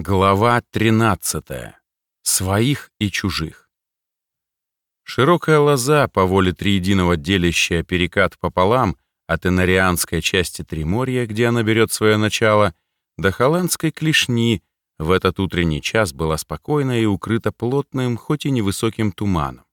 Глава 13. Своих и чужих. Широкая лоза, по воле триединого делящая перекат пополам от инарианской части Триморья, где она берет свое начало, до холландской клешни, в этот утренний час была спокойна и укрыта плотным, хоть и невысоким туманом.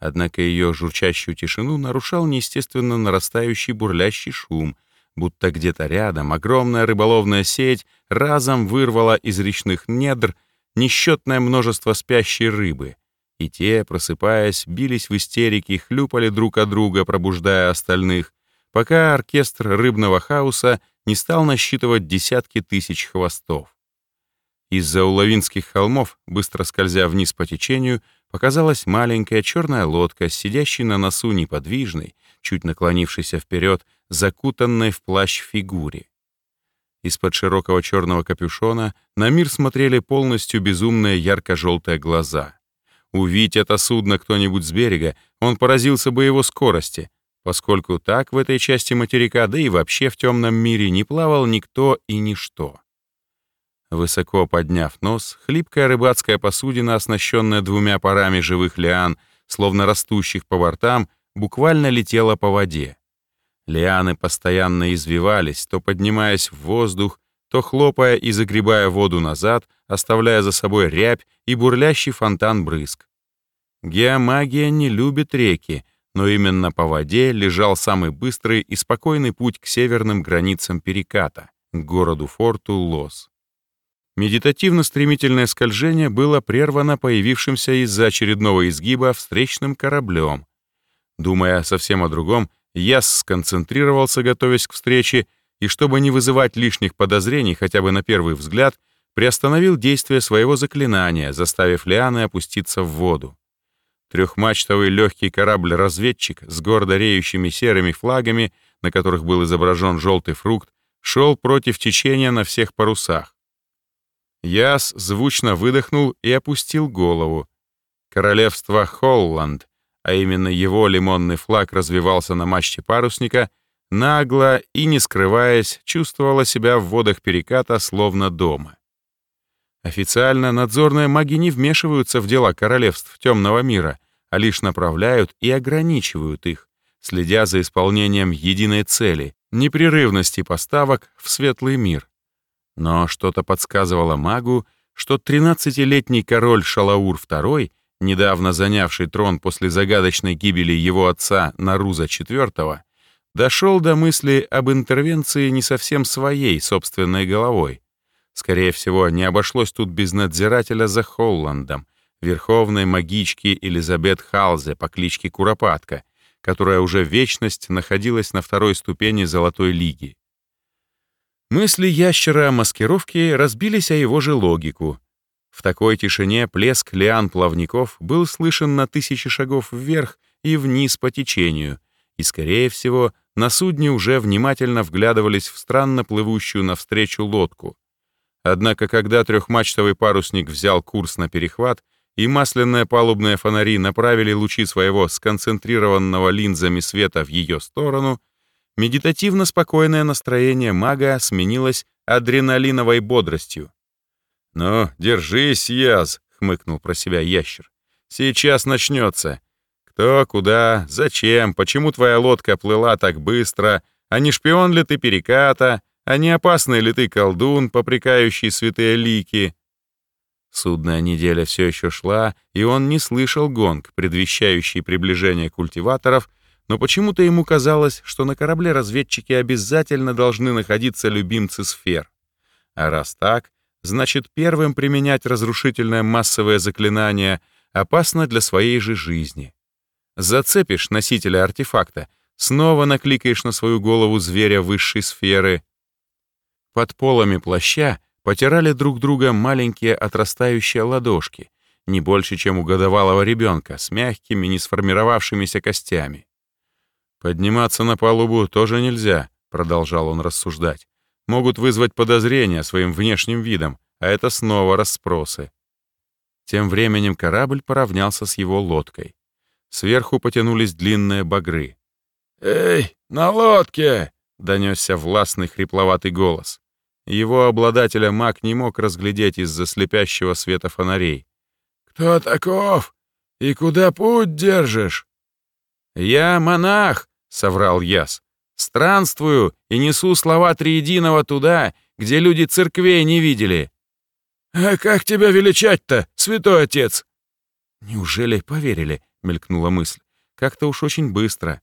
Однако ее журчащую тишину нарушал неестественно нарастающий бурлящий шум, будто где-то рядом огромная рыболовная сеть разом вырвала из речных недр несчетное множество спящей рыбы, и те, просыпаясь, бились в истерике, хлюпали друг от друга, пробуждая остальных, пока оркестр рыбного хаоса не стал насчитывать десятки тысяч хвостов. Из-за уловинских холмов, быстро скользя вниз по течению, показалась маленькая черная лодка, сидящей на носу неподвижной, чуть наклонившейся вперед, закутанной в плащ фигуре. Из-под широкого черного капюшона на мир смотрели полностью безумные ярко-желтые глаза. Увидеть это судно кто-нибудь с берега, он поразился бы его скорости, поскольку так в этой части материка, да и вообще в темном мире не плавал никто и ничто. Высоко подняв нос, хлипкая рыбацкая посудина, оснащенная двумя парами живых лиан, словно растущих по бортам, буквально летела по воде. Лианы постоянно извивались, то поднимаясь в воздух, то хлопая и загребая воду назад, оставляя за собой рябь и бурлящий фонтан брызг. Геомагия не любит реки, но именно по воде лежал самый быстрый и спокойный путь к северным границам переката, к городу-форту Лос. Медитативно-стремительное скольжение было прервано появившимся из-за очередного изгиба встречным кораблем. Думая совсем о другом, Яс сконцентрировался, готовясь к встрече, и чтобы не вызывать лишних подозрений хотя бы на первый взгляд, приостановил действие своего заклинания, заставив Лианы опуститься в воду. Трехмачтовый легкий корабль-разведчик с гордо реющими серыми флагами, на которых был изображен желтый фрукт, шел против течения на всех парусах. Яс звучно выдохнул и опустил голову. Королевство Холланд, а именно его лимонный флаг развивался на мачте парусника, нагло и не скрываясь, чувствовала себя в водах переката словно дома. Официально надзорные маги не вмешиваются в дела королевств темного мира, а лишь направляют и ограничивают их, следя за исполнением единой цели — непрерывности поставок в светлый мир. Но что-то подсказывало магу, что 13-летний король Шалаур II — недавно занявший трон после загадочной гибели его отца Наруза IV, дошел до мысли об интервенции не совсем своей собственной головой. Скорее всего, не обошлось тут без надзирателя за Холландом, верховной магички Элизабет Халзе по кличке Куропатка, которая уже вечность находилась на второй ступени Золотой Лиги. Мысли ящера о маскировке разбились о его же логику, в такой тишине плеск лиан-плавников был слышен на тысячи шагов вверх и вниз по течению, и, скорее всего, на судне уже внимательно вглядывались в странно плывущую навстречу лодку. Однако, когда трехмачтовый парусник взял курс на перехват, и масляные палубные фонари направили лучи своего сконцентрированного линзами света в ее сторону, медитативно спокойное настроение мага сменилось адреналиновой бодростью. «Ну, держись, Яз», — хмыкнул про себя ящер. «Сейчас начнется. Кто, куда, зачем, почему твоя лодка плыла так быстро, а не шпион ли ты переката, а не опасный ли ты колдун, попрекающий святые лики?» Судная неделя все еще шла, и он не слышал гонг, предвещающий приближение культиваторов, но почему-то ему казалось, что на корабле разведчики обязательно должны находиться любимцы сфер. А раз так, значит первым применять разрушительное массовое заклинание опасно для своей же жизни. Зацепишь носителя артефакта, снова накликаешь на свою голову зверя высшей сферы. Под полами плаща потирали друг друга маленькие отрастающие ладошки, не больше, чем у годовалого ребенка, с мягкими, не сформировавшимися костями. «Подниматься на палубу тоже нельзя», — продолжал он рассуждать могут вызвать подозрения своим внешним видом, а это снова расспросы. Тем временем корабль поравнялся с его лодкой. Сверху потянулись длинные багры. «Эй, на лодке!» — донесся властный хрипловатый голос. Его обладателя маг не мог разглядеть из-за слепящего света фонарей. «Кто таков? И куда путь держишь?» «Я монах», — соврал Яс. «Странствую и несу слова Триединого туда, где люди церквей не видели». «А как тебя величать-то, святой отец?» «Неужели поверили?» — мелькнула мысль. «Как-то уж очень быстро».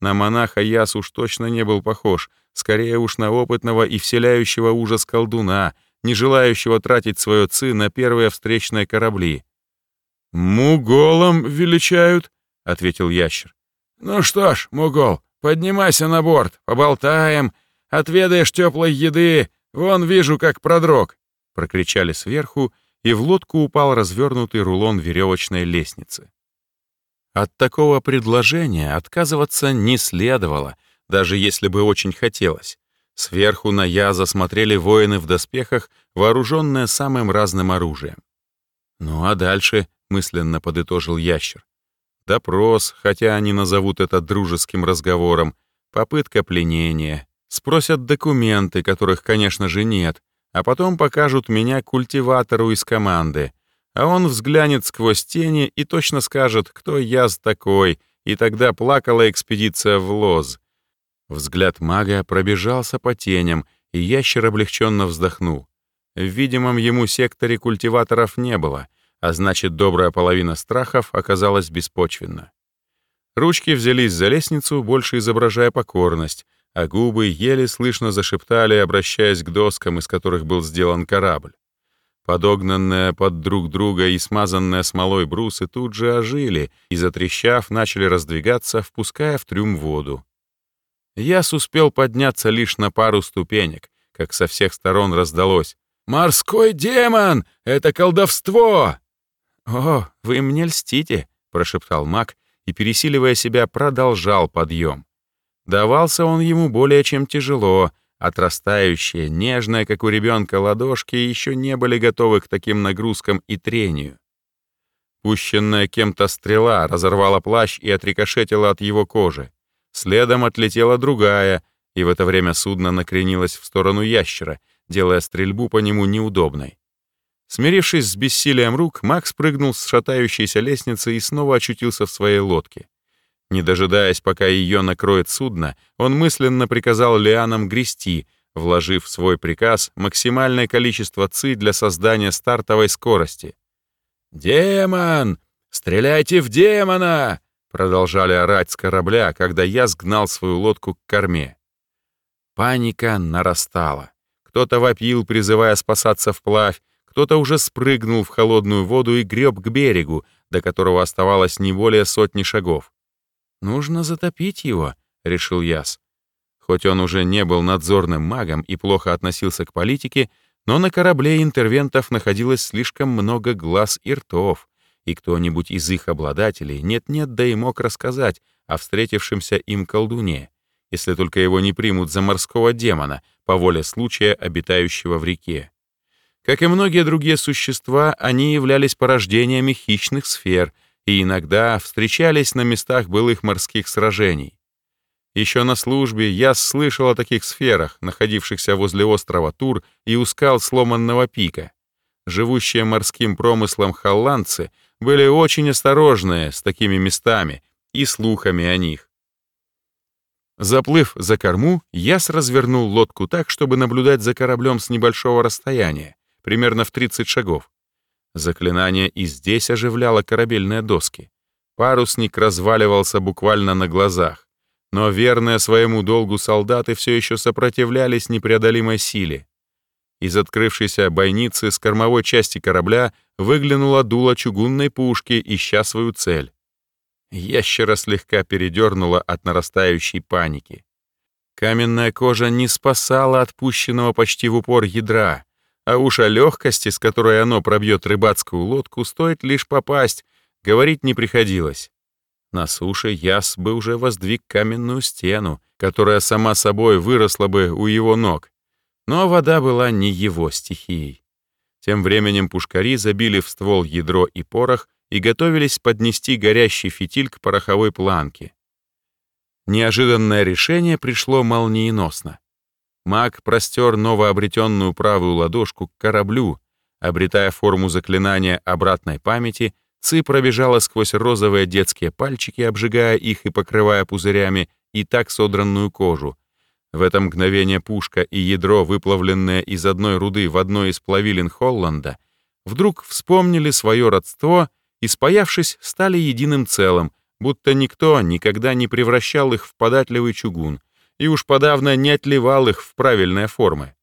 На монаха Яс уж точно не был похож, скорее уж на опытного и вселяющего ужас колдуна, не желающего тратить свое ци на первые встречные корабли. «Муголом величают», — ответил ящер. «Ну что ж, Мугол, поднимайся на борт, поболтаем, отведаешь теплой еды, вон вижу, как продрог», — прокричали сверху, и в лодку упал развернутый рулон веревочной лестницы. От такого предложения отказываться не следовало, даже если бы очень хотелось. Сверху на Яза смотрели воины в доспехах, вооруженные самым разным оружием. «Ну а дальше», — мысленно подытожил ящер. «Допрос, хотя они назовут это дружеским разговором, попытка пленения, спросят документы, которых, конечно же, нет, а потом покажут меня культиватору из команды, а он взглянет сквозь тени и точно скажет, кто я такой, и тогда плакала экспедиция в Лоз. Взгляд мага пробежался по теням, и ящер облегченно вздохнул. В видимом ему секторе культиваторов не было, а значит, добрая половина страхов оказалась беспочвенна. Ручки взялись за лестницу, больше изображая покорность, а губы еле слышно зашептали, обращаясь к доскам, из которых был сделан корабль. Подогнанные под друг друга и смазанные смолой брусы тут же ожили и, затрещав, начали раздвигаться, впуская в трюм воду. Яс успел подняться лишь на пару ступенек, как со всех сторон раздалось. «Морской демон! Это колдовство!» «О, вы мне льстите!» — прошептал маг и, пересиливая себя, продолжал подъем. Давался он ему более чем тяжело — Отрастающие, нежные, как у ребенка, ладошки еще не были готовы к таким нагрузкам и трению. Пущенная кем-то стрела разорвала плащ и отрикошетила от его кожи. Следом отлетела другая, и в это время судно накренилось в сторону ящера, делая стрельбу по нему неудобной. Смирившись с бессилием рук, Макс прыгнул с шатающейся лестницы и снова очутился в своей лодке. Не дожидаясь, пока ее накроет судно, он мысленно приказал лианам грести, вложив в свой приказ максимальное количество ЦИ для создания стартовой скорости. «Демон! Стреляйте в демона!» продолжали орать с корабля, когда я сгнал свою лодку к корме. Паника нарастала. Кто-то вопил, призывая спасаться вплавь, кто-то уже спрыгнул в холодную воду и греб к берегу, до которого оставалось не более сотни шагов. «Нужно затопить его», — решил Яс. Хоть он уже не был надзорным магом и плохо относился к политике, но на корабле интервентов находилось слишком много глаз и ртов, и кто-нибудь из их обладателей нет-нет, да и мог рассказать о встретившемся им колдуне, если только его не примут за морского демона, по воле случая, обитающего в реке. Как и многие другие существа, они являлись порождениями хищных сфер — и иногда встречались на местах былых морских сражений. Еще на службе я слышал о таких сферах, находившихся возле острова Тур и у скал сломанного пика. Живущие морским промыслом холландцы были очень осторожны с такими местами и слухами о них. Заплыв за корму, Яс развернул лодку так, чтобы наблюдать за кораблем с небольшого расстояния, примерно в 30 шагов. Заклинание и здесь оживляло корабельные доски. Парусник разваливался буквально на глазах, но верные своему долгу солдаты все еще сопротивлялись непреодолимой силе. Из открывшейся бойницы с кормовой части корабля выглянула дуло чугунной пушки, ища свою цель. Ящера слегка передернула от нарастающей паники. Каменная кожа не спасала отпущенного почти в упор ядра, а уж о легкости, с которой оно пробьет рыбацкую лодку, стоит лишь попасть, говорить не приходилось. На суше Яс бы уже воздвиг каменную стену, которая сама собой выросла бы у его ног. Но вода была не его стихией. Тем временем пушкари забили в ствол ядро и порох и готовились поднести горящий фитиль к пороховой планке. Неожиданное решение пришло молниеносно. Маг простер новообретенную правую ладошку к кораблю, обретая форму заклинания обратной памяти, Ци пробежала сквозь розовые детские пальчики, обжигая их и покрывая пузырями и так содранную кожу. В это мгновение пушка и ядро, выплавленные из одной руды в одной из плавилин Холланда, вдруг вспомнили свое родство и, спаявшись, стали единым целым, будто никто никогда не превращал их в податливый чугун и уж подавно не отливал их в правильные формы.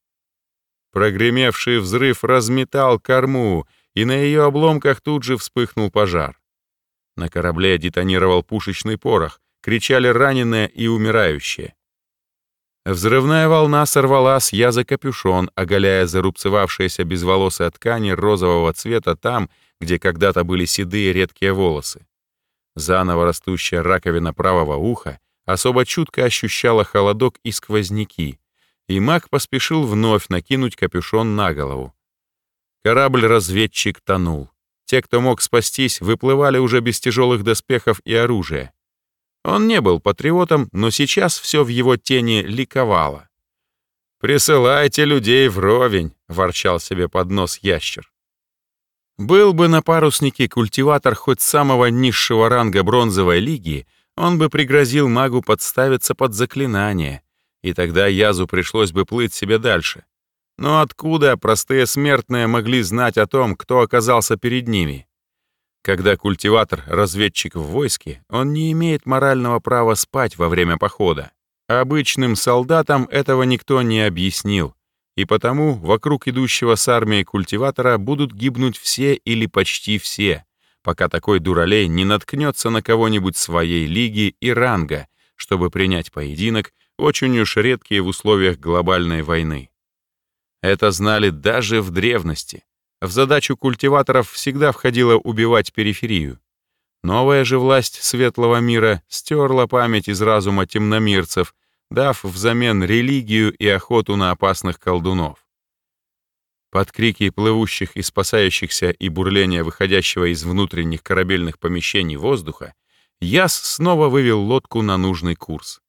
Прогремевший взрыв разметал корму, и на ее обломках тут же вспыхнул пожар. На корабле детонировал пушечный порох, кричали раненые и умирающие. Взрывная волна сорвала с яза капюшон, оголяя зарубцевавшиеся безволосые ткани розового цвета там, где когда-то были седые редкие волосы. Заново растущая раковина правого уха особо чутко ощущала холодок и сквозняки, и маг поспешил вновь накинуть капюшон на голову. Корабль-разведчик тонул. Те, кто мог спастись, выплывали уже без тяжелых доспехов и оружия. Он не был патриотом, но сейчас все в его тени ликовало. «Присылайте людей вровень», — ворчал себе под нос ящер. Был бы на паруснике культиватор хоть самого низшего ранга бронзовой лиги, он бы пригрозил магу подставиться под заклинание, и тогда Язу пришлось бы плыть себе дальше. Но откуда простые смертные могли знать о том, кто оказался перед ними? Когда культиватор — разведчик в войске, он не имеет морального права спать во время похода. Обычным солдатам этого никто не объяснил, и потому вокруг идущего с армией культиватора будут гибнуть все или почти все, пока такой дуралей не наткнется на кого-нибудь своей лиги и ранга, чтобы принять поединок, очень уж редкие в условиях глобальной войны. Это знали даже в древности. В задачу культиваторов всегда входило убивать периферию. Новая же власть светлого мира стерла память из разума темномирцев, дав взамен религию и охоту на опасных колдунов. Под крики плывущих и спасающихся и бурление выходящего из внутренних корабельных помещений воздуха, Яс снова вывел лодку на нужный курс.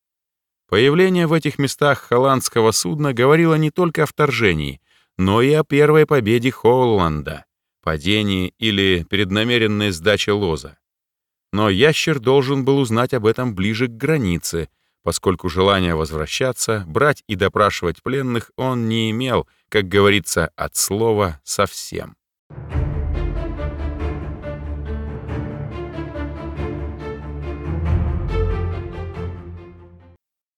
Появление в этих местах холландского судна говорило не только о вторжении, но и о первой победе Холланда, падении или преднамеренной сдаче лоза. Но ящер должен был узнать об этом ближе к границе, поскольку желания возвращаться, брать и допрашивать пленных он не имел, как говорится, от слова совсем.